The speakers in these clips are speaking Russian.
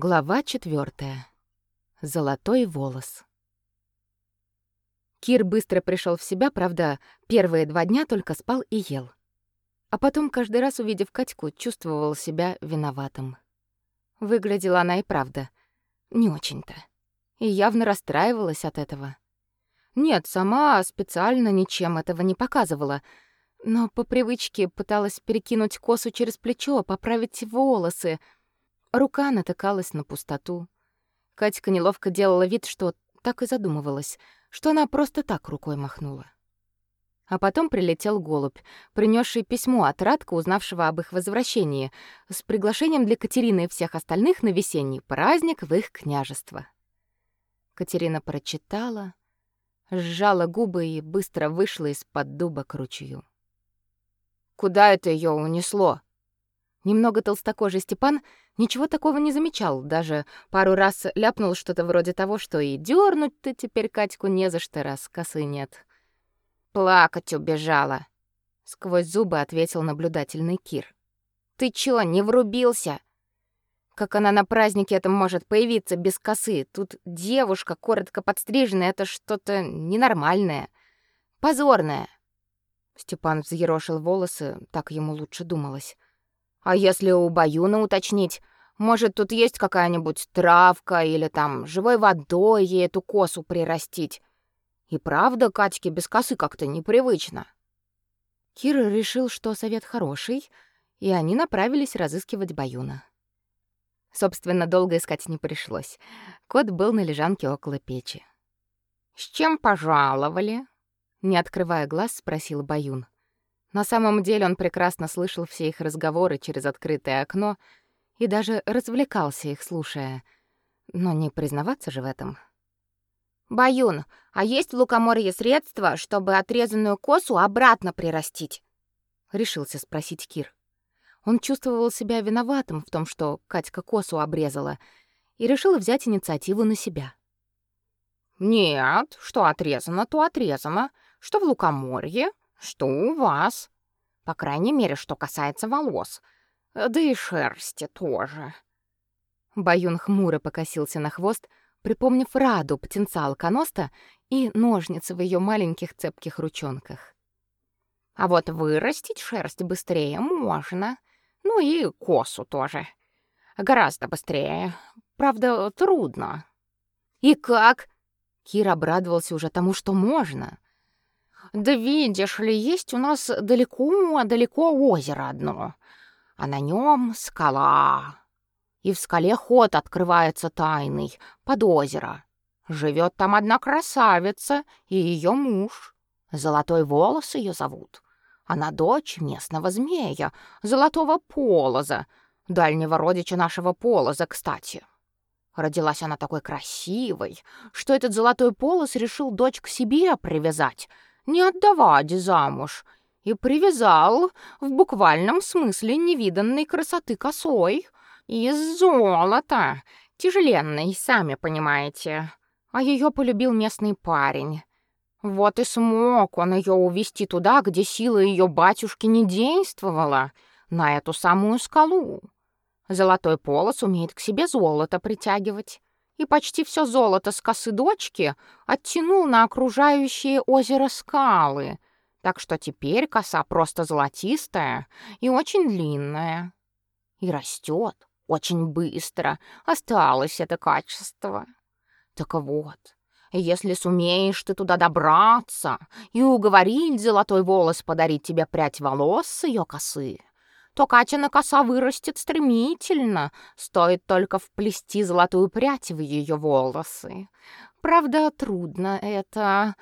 Глава четвертая. Золотой волос. Кир быстро пришел в себя, правда, первые два дня только спал и ел. А потом, каждый раз увидев Катьку, чувствовал себя виноватым. Выглядела она и правда не очень-то. И явно расстраивалась от этого. Нет, сама специально ничем этого не показывала, но по привычке пыталась перекинуть косу через плечо, поправить волосы — Рука натыкалась на пустоту. Катька неловко делала вид, что так и задумывалась, что она просто так рукой махнула. А потом прилетел голубь, принесший письмо от Радка, узнавшего об их возвращении, с приглашением для Катерины и всех остальных на весенний праздник в их княжество. Катерина прочитала, сжала губы и быстро вышла из-под дуба к ручью. «Куда это ее унесло?» Немного толстокожий Степан ничего такого не замечал, даже пару раз ляпнул что-то вроде того, что и дернуть ты теперь Катьку не за что, раз косы нет. «Плакать убежала», — сквозь зубы ответил наблюдательный Кир. «Ты чё, не врубился? Как она на празднике этом может появиться без косы? Тут девушка коротко подстриженная — это что-то ненормальное, позорное». Степан взъерошил волосы, так ему лучше думалось. А если у Баюна уточнить, может, тут есть какая-нибудь травка или там живой водой ей эту косу прирастить? И правда, Катьке без косы как-то непривычно. Кира решил, что совет хороший, и они направились разыскивать Баюна. Собственно, долго искать не пришлось. Кот был на лежанке около печи. «С чем пожаловали?» Не открывая глаз, спросил Баюн. На самом деле он прекрасно слышал все их разговоры через открытое окно и даже развлекался их слушая. Но не признаваться же в этом. «Баюн, а есть в Лукоморье средства, чтобы отрезанную косу обратно прирастить?» — решился спросить Кир. Он чувствовал себя виноватым в том, что Катька косу обрезала, и решил взять инициативу на себя. «Нет, что отрезано, то отрезано. Что в Лукоморье, что у вас. По крайней мере, что касается волос. Да и шерсти тоже. Баюн хмуро покосился на хвост, припомнив Раду, птенца алконоста, и ножницы в ее маленьких цепких ручонках. А вот вырастить шерсть быстрее можно. Ну и косу тоже. Гораздо быстрее. Правда, трудно. И как? Кир обрадовался уже тому, что можно. Да видишь ли, есть у нас далеко-далеко озеро одно, а на нем скала. И в скале ход открывается тайный, под озеро. Живет там одна красавица и ее муж. Золотой волос ее зовут. Она дочь местного змея, золотого полоза, дальнего родича нашего полоза, кстати. Родилась она такой красивой, что этот золотой полос решил дочь к себе привязать — не отдавать замуж, и привязал в буквальном смысле невиданной красоты косой из золота, тяжеленной, сами понимаете. А ее полюбил местный парень. Вот и смог он ее увести туда, где сила ее батюшки не действовала, на эту самую скалу. Золотой полос умеет к себе золото притягивать и почти все золото с косы дочки оттянул на окружающее озеро скалы, так что теперь коса просто золотистая и очень длинная. И растет очень быстро, осталось это качество. Так вот, если сумеешь ты туда добраться и уговорить золотой волос подарить тебе прядь волос с ее косы, то Катина коса вырастет стремительно, стоит только вплести золотую прядь в ее волосы. Правда, трудно это,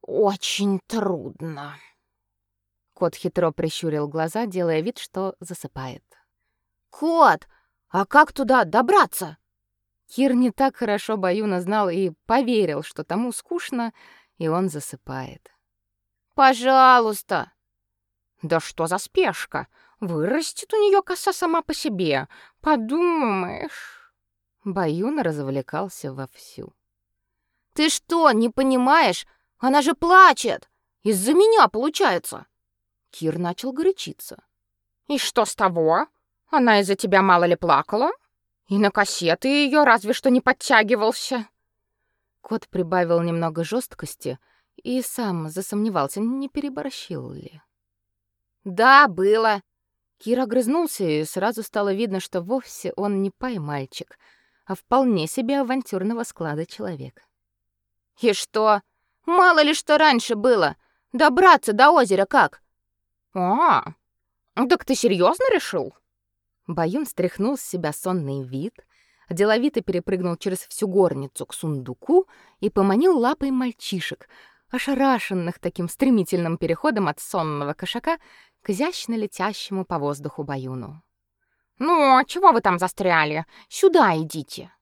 очень трудно. Кот хитро прищурил глаза, делая вид, что засыпает. «Кот, а как туда добраться?» Кир не так хорошо Баюна знал и поверил, что тому скучно, и он засыпает. «Пожалуйста!» «Да что за спешка? Вырастет у нее коса сама по себе. Подумаешь. Баюн развлекался вовсю. Ты что, не понимаешь? Она же плачет. Из-за меня, получается. Кир начал горячиться. И что с того? Она из-за тебя мало ли плакала? И на кассеты ее разве что не подтягивался. Кот прибавил немного жесткости и сам засомневался, не переборщил ли. Да, было. Кир огрызнулся, и сразу стало видно, что вовсе он не пай-мальчик, а вполне себе авантюрного склада человек. И что? Мало ли что раньше было. Добраться до озера как? А, так ты серьезно решил? Баюн стряхнул с себя сонный вид, деловито перепрыгнул через всю горницу к сундуку и поманил лапой мальчишек, ошарашенных таким стремительным переходом от сонного кошака к изящно летящему по воздуху Баюну. «Ну, а чего вы там застряли? Сюда идите!»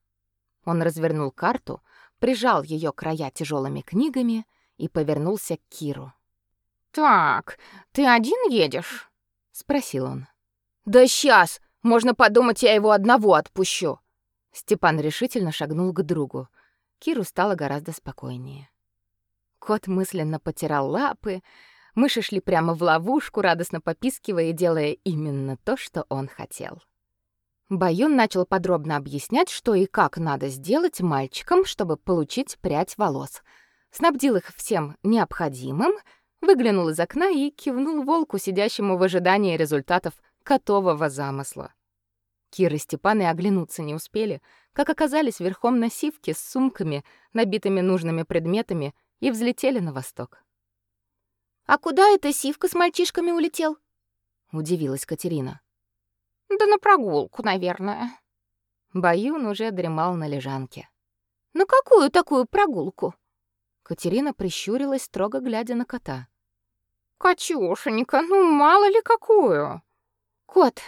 Он развернул карту, прижал ее края тяжелыми книгами и повернулся к Киру. «Так, ты один едешь?» — спросил он. «Да сейчас! Можно подумать, я его одного отпущу!» Степан решительно шагнул к другу. Киру стало гораздо спокойнее. Кот мысленно потирал лапы, Мыши шли прямо в ловушку, радостно попискивая и делая именно то, что он хотел. Баюн начал подробно объяснять, что и как надо сделать мальчикам, чтобы получить прядь волос. Снабдил их всем необходимым, выглянул из окна и кивнул волку, сидящему в ожидании результатов котового замысла. Кира и Степан и оглянуться не успели, как оказались верхом на сивке с сумками, набитыми нужными предметами, и взлетели на восток. «А куда эта сивка с мальчишками улетел?» — удивилась Катерина. «Да на прогулку, наверное». Баюн уже дремал на лежанке. «На какую такую прогулку?» Катерина прищурилась, строго глядя на кота. «Катюшенька, ну мало ли какую!» «Кот,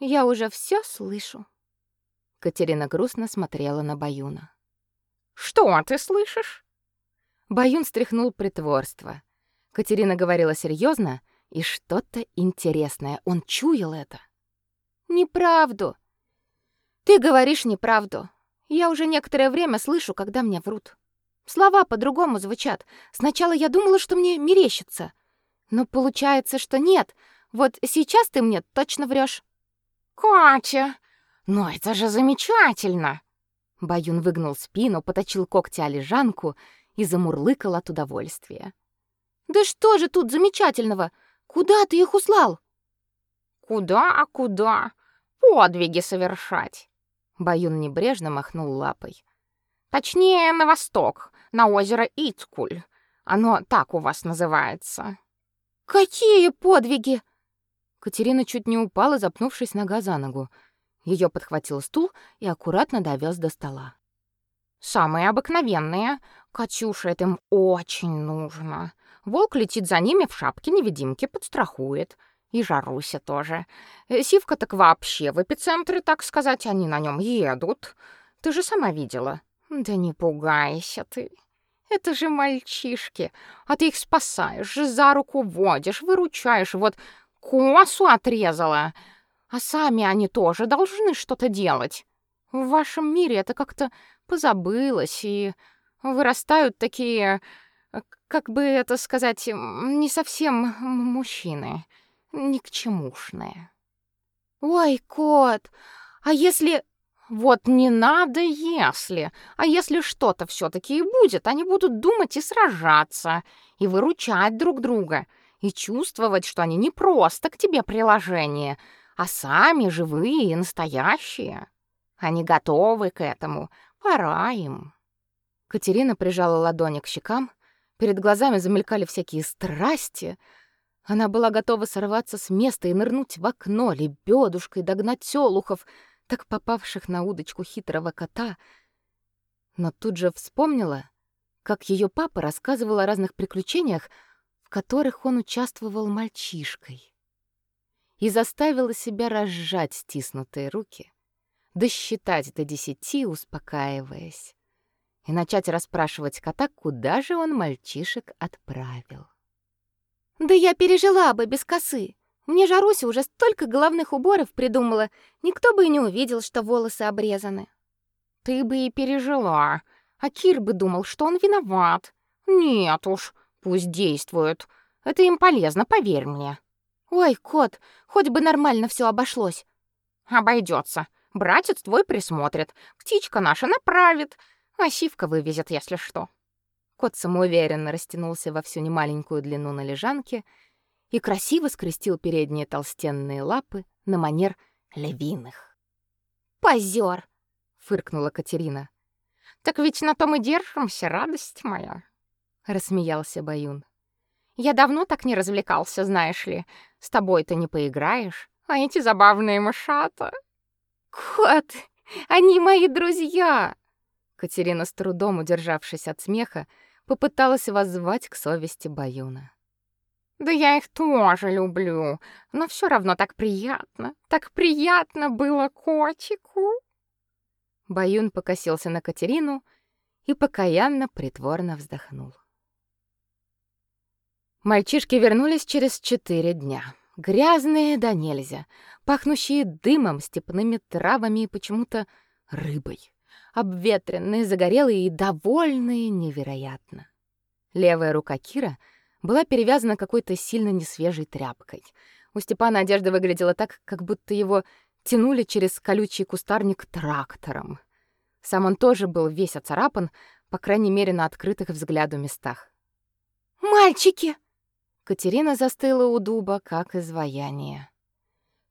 я уже все слышу». Катерина грустно смотрела на Баюна. «Что ты слышишь?» Баюн стряхнул притворство. Катерина говорила серьезно и что-то интересное. Он чуял это. Неправду. Ты говоришь неправду. Я уже некоторое время слышу, когда мне врут. Слова по-другому звучат. Сначала я думала, что мне мерещится. Но получается, что нет. Вот сейчас ты мне точно врешь. Катя, ну это же замечательно. Баюн выгнул спину, поточил когти о лежанку и замурлыкал от удовольствия. Да что же тут замечательного? Куда ты их услал? Куда, а куда? Подвиги совершать. Баюн небрежно махнул лапой. Точнее, на восток, на озеро Ицкуль. Оно так у вас называется. Какие подвиги? Катерина чуть не упала, запнувшись нога за ногу. Ее подхватил стул и аккуратно довез до стола. Самые обыкновенные. Катюша, это им очень нужно. Волк летит за ними в шапке-невидимке, подстрахует. И Жаруся тоже. Э, Сивка так вообще в эпицентре, так сказать, они на нем едут. Ты же сама видела. Да не пугайся ты. Это же мальчишки. А ты их спасаешь, за руку водишь, выручаешь. Вот косу отрезала. А сами они тоже должны что-то делать. В вашем мире это как-то позабылось, и вырастают такие как бы это сказать, не совсем мужчины, ни к чемушные. Ой, кот, а если вот не надо, если. А если что-то все таки и будет, они будут думать и сражаться, и выручать друг друга, и чувствовать, что они не просто к тебе приложение, а сами живые и настоящие. Они готовы к этому. Пора им. Катерина прижала ладони к щекам, Перед глазами замелькали всякие страсти. Она была готова сорваться с места и нырнуть в окно, лебедушкой догнать тёлухов, так попавших на удочку хитрого кота. Но тут же вспомнила, как ее папа рассказывал о разных приключениях, в которых он участвовал мальчишкой. И заставила себя разжать стиснутые руки, досчитать до десяти, успокаиваясь и начать расспрашивать кота, куда же он мальчишек отправил. «Да я пережила бы без косы. Мне Жаруся уже столько головных уборов придумала, никто бы и не увидел, что волосы обрезаны». «Ты бы и пережила, а Кир бы думал, что он виноват. Нет уж, пусть действуют. Это им полезно, поверь мне». «Ой, кот, хоть бы нормально все обошлось». «Обойдется. Братец твой присмотрит, птичка наша направит, а сивка вывезет, если что. Кот самоуверенно растянулся во всю немаленькую длину на лежанке и красиво скрестил передние толстенные лапы на манер львиных. «Позёр!» — фыркнула Катерина. «Так ведь на том и держимся, радость моя!» — рассмеялся Баюн. «Я давно так не развлекался, знаешь ли. С тобой-то не поиграешь, а эти забавные мышата...» «Кот, они мои друзья!» Катерина, с трудом удержавшись от смеха, попыталась воззвать к совести Баюна. Да я их тоже люблю, но все равно так приятно. Так приятно было котику. Баюн покосился на Катерину и покаянно притворно вздохнул. Мальчишки вернулись через четыре дня. Грязные да нельзя, пахнущие дымом, степными травами и почему-то рыбой обветренные, загорелые и довольные невероятно. Левая рука Кира была перевязана какой-то сильно несвежей тряпкой. У Степана одежда выглядела так, как будто его тянули через колючий кустарник трактором. Сам он тоже был весь оцарапан, по крайней мере, на открытых взгляду местах. «Мальчики!» Катерина застыла у дуба, как изваяние.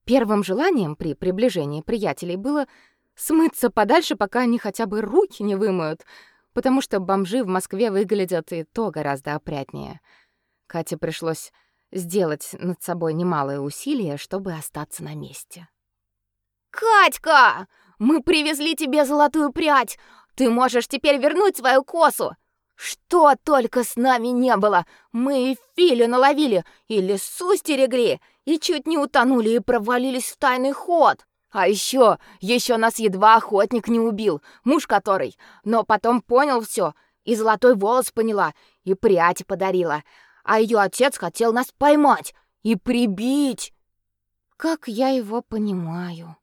Первым желанием при приближении приятелей было смыться подальше, пока они хотя бы руки не вымоют, потому что бомжи в Москве выглядят и то гораздо опрятнее. Кате пришлось сделать над собой немалое усилие, чтобы остаться на месте. «Катька, мы привезли тебе золотую прядь! Ты можешь теперь вернуть свою косу!» «Что только с нами не было! Мы и Филю наловили, и лесу стерегли, и чуть не утонули и провалились в тайный ход!» А еще, еще нас едва охотник не убил, муж который, но потом понял все, и золотой волос поняла, и прядь подарила. А ее отец хотел нас поймать и прибить. Как я его понимаю,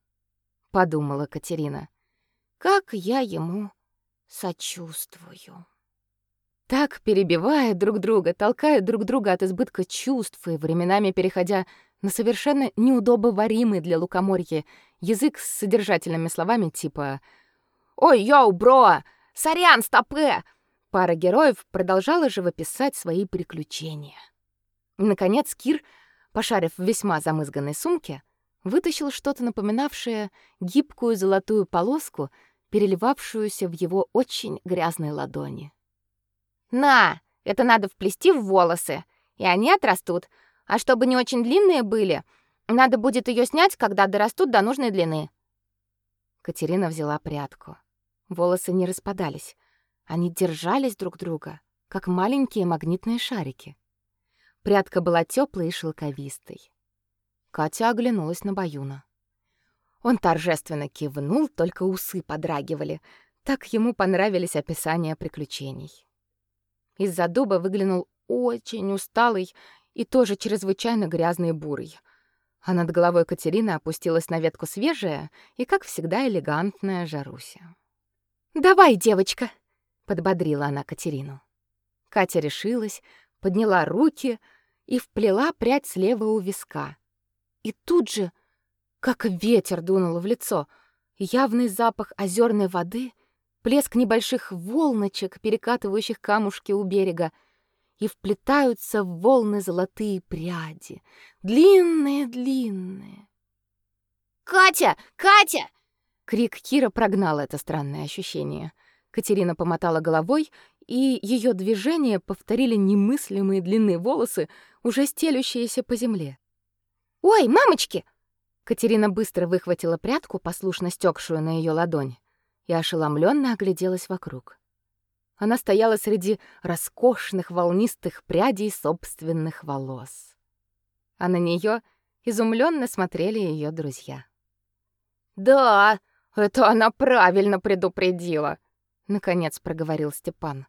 подумала Катерина. Как я ему сочувствую. Так, перебивая друг друга, толкая друг друга от избытка чувств и временами переходя на совершенно неудобоваримый для лукоморья язык с содержательными словами типа «Ой, йоу, бро! Сорян, стопе!» Пара героев продолжала живописать свои приключения. Наконец Кир, пошарив в весьма замызганной сумке, вытащил что-то напоминавшее гибкую золотую полоску, переливавшуюся в его очень грязной ладони. «На, это надо вплести в волосы, и они отрастут, а чтобы не очень длинные были, надо будет ее снять, когда дорастут до нужной длины. Катерина взяла прядку. Волосы не распадались. Они держались друг друга, как маленькие магнитные шарики. Прядка была теплой и шелковистой. Катя оглянулась на Баюна. Он торжественно кивнул, только усы подрагивали. Так ему понравились описания приключений. Из-за дуба выглянул очень усталый и тоже чрезвычайно грязный бурый. А над головой Катерины опустилась на ветку свежая и, как всегда, элегантная Жаруся. «Давай, девочка!» — подбодрила она Катерину. Катя решилась, подняла руки и вплела прядь слева у виска. И тут же, как ветер дунул в лицо, явный запах озерной воды, плеск небольших волночек, перекатывающих камушки у берега, и вплетаются в волны золотые пряди, длинные-длинные. «Катя! Катя!» Крик Кира прогнал это странное ощущение. Катерина помотала головой, и ее движения повторили немыслимые длинные волосы, уже стелющиеся по земле. «Ой, мамочки!» Катерина быстро выхватила прядку, послушно стекшую на ее ладонь, и ошеломленно огляделась вокруг. Она стояла среди роскошных волнистых прядей собственных волос. А на нее изумленно смотрели ее друзья. «Да, это она правильно предупредила», — наконец проговорил Степан.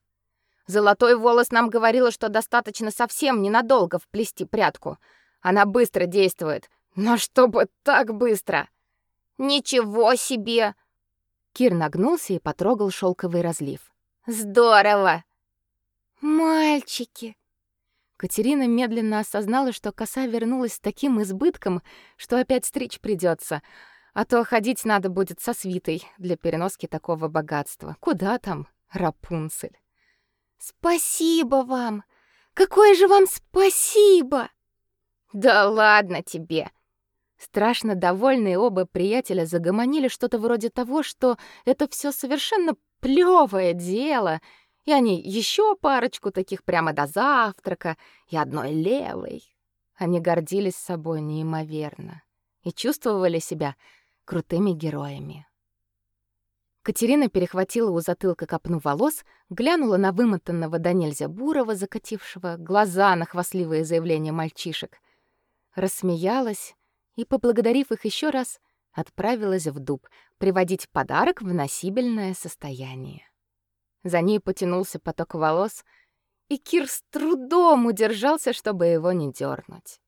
«Золотой волос нам говорила, что достаточно совсем ненадолго вплести прядку. Она быстро действует, но чтобы так быстро!» «Ничего себе!» Кир нагнулся и потрогал шелковый разлив. Здорово. Мальчики. Катерина медленно осознала, что коса вернулась с таким избытком, что опять стричь придется. А то ходить надо будет со свитой для переноски такого богатства. Куда там, Рапунцель? Спасибо вам. Какое же вам спасибо. Да ладно тебе. Страшно довольные оба приятеля загомонили что-то вроде того, что это все совершенно плевое дело, и они еще парочку таких прямо до завтрака и одной левой. Они гордились собой неимоверно и чувствовали себя крутыми героями. Катерина перехватила у затылка копну волос, глянула на вымотанного до нельзя Бурова, закатившего глаза на хвастливые заявления мальчишек, рассмеялась и, поблагодарив их еще раз, отправилась в дуб приводить подарок в носибельное состояние. За ней потянулся поток волос, и Кир с трудом удержался, чтобы его не дернуть.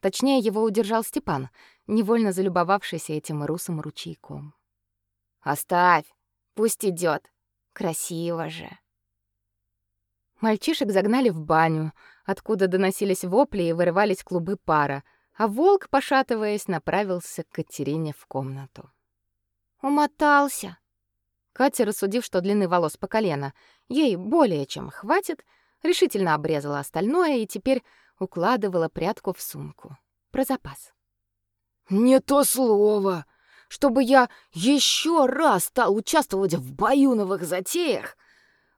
Точнее, его удержал Степан, невольно залюбовавшийся этим русым ручейком. «Оставь, пусть идет. Красиво же!» Мальчишек загнали в баню, откуда доносились вопли и вырывались клубы пара, а волк, пошатываясь, направился к Катерине в комнату. «Умотался!» Катя, рассудив, что длины волос по колено ей более чем хватит, решительно обрезала остальное и теперь укладывала прядку в сумку. Про запас. «Не то слово! Чтобы я еще раз стал участвовать в баюновых затеях,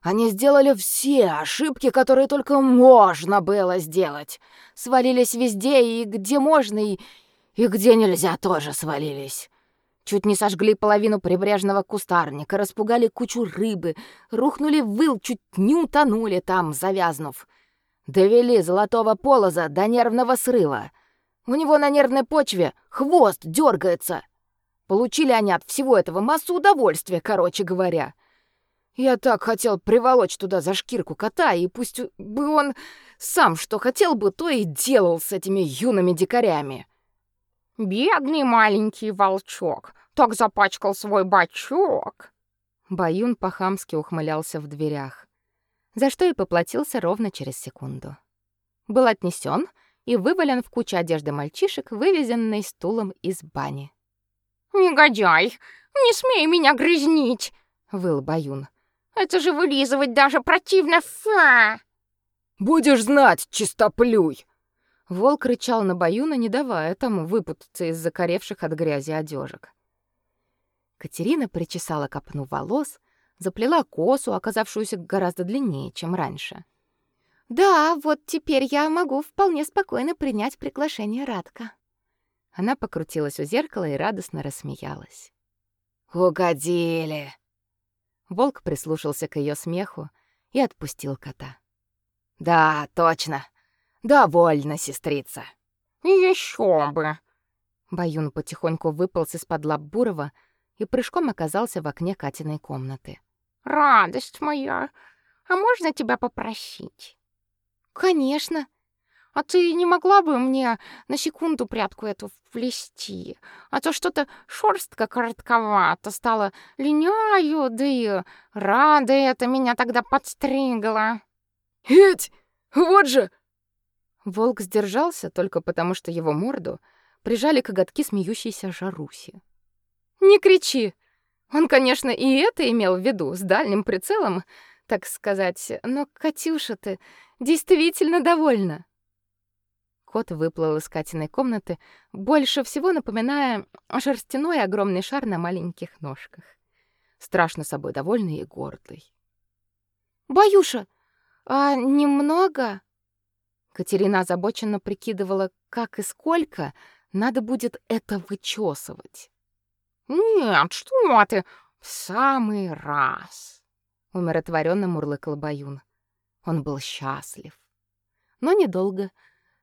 они сделали все ошибки, которые только можно было сделать. Свалились везде, и где можно, и, и где нельзя тоже свалились. Чуть не сожгли половину прибрежного кустарника, распугали кучу рыбы, рухнули в выл, чуть не утонули там, завязнув. Довели золотого полоза до нервного срыва. У него на нервной почве хвост дергается. Получили они от всего этого массу удовольствия, короче говоря. Я так хотел приволочь туда за шкирку кота, и пусть бы он сам что хотел бы, то и делал с этими юными дикарями. Бедный маленький волчок, так запачкал свой бачок. Баюн по-хамски ухмылялся в дверях, за что и поплатился ровно через секунду. Был отнесен и вывален в кучу одежды мальчишек, вывезенной стулом из бани. «Негодяй, не смей меня грязнить!» — выл Баюн. «Это же вылизывать даже противно, фа!» «Будешь знать, чистоплюй!» Волк рычал на Баюна, не давая тому выпутаться из закоревших от грязи одежек. Катерина причесала копну волос, заплела косу, оказавшуюся гораздо длиннее, чем раньше. «Да, вот теперь я могу вполне спокойно принять приглашение Радка». Она покрутилась у зеркала и радостно рассмеялась. «Угодили!» Волк прислушался к ее смеху и отпустил кота. «Да, точно. Довольно, сестрица. Еще бы. Баюн потихоньку выполз из-под лап Бурова и прыжком оказался в окне Катиной комнаты. Радость моя, а можно тебя попросить? Конечно. А ты не могла бы мне на секунду прядку эту вплести? А то что-то шерстка коротковато стала. Линяю, да и рада это меня тогда подстригла. Эть, вот же, Волк сдержался только потому, что его морду прижали коготки смеющейся Жаруси. «Не кричи!» Он, конечно, и это имел в виду, с дальним прицелом, так сказать, но, Катюша, ты действительно довольна. Кот выплыл из Катиной комнаты, больше всего напоминая шерстяной огромный шар на маленьких ножках. Страшно собой довольный и гордый. «Баюша, а немного?» Катерина озабоченно прикидывала, как и сколько надо будет это вычесывать. «Нет, что ты, в самый раз!» Умиротворенно мурлыкал Баюн. Он был счастлив. Но недолго,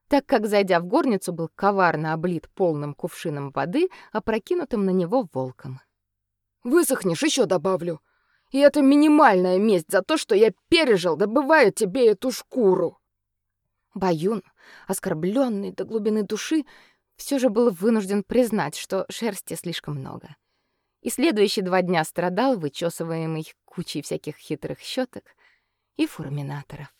так как, зайдя в горницу, был коварно облит полным кувшином воды, опрокинутым на него волком. «Высохнешь, еще добавлю. И это минимальная месть за то, что я пережил, добывая тебе эту шкуру!» Баюн, оскорбленный до глубины души, все же был вынужден признать, что шерсти слишком много. И следующие два дня страдал, вычесываемый кучей всяких хитрых щеток и фурминаторов.